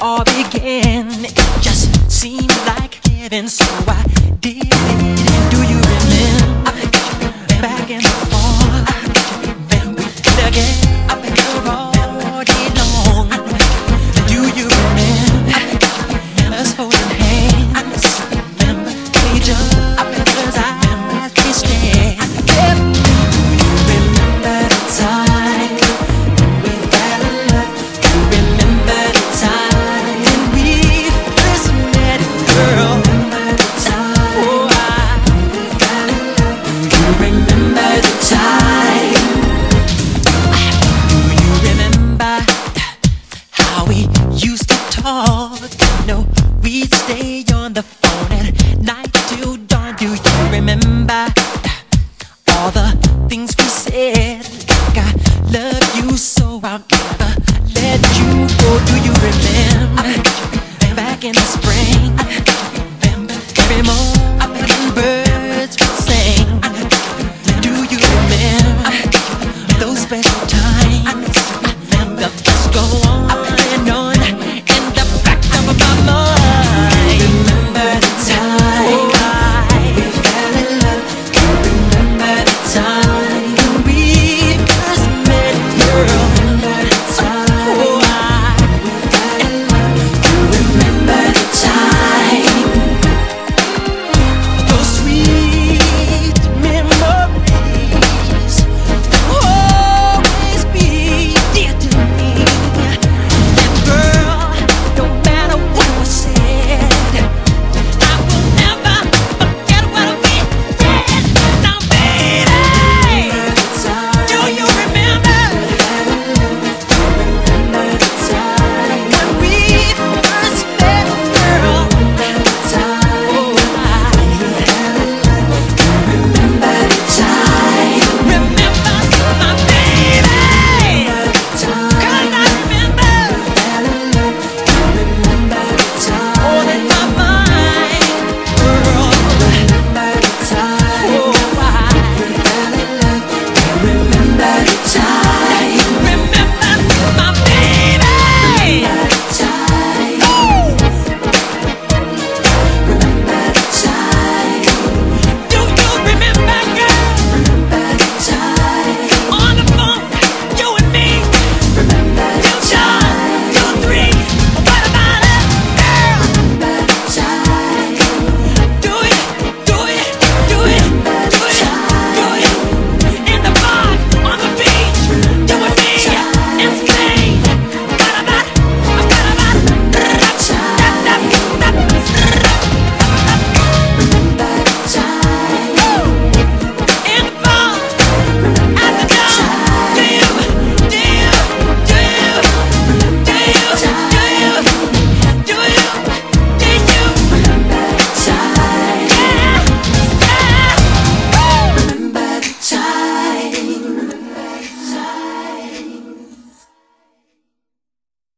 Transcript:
all began. It just seemed like heaven, so I did it. remember all the things we said. Like I love you, so I'll never let you go. Do you remember back in the spring?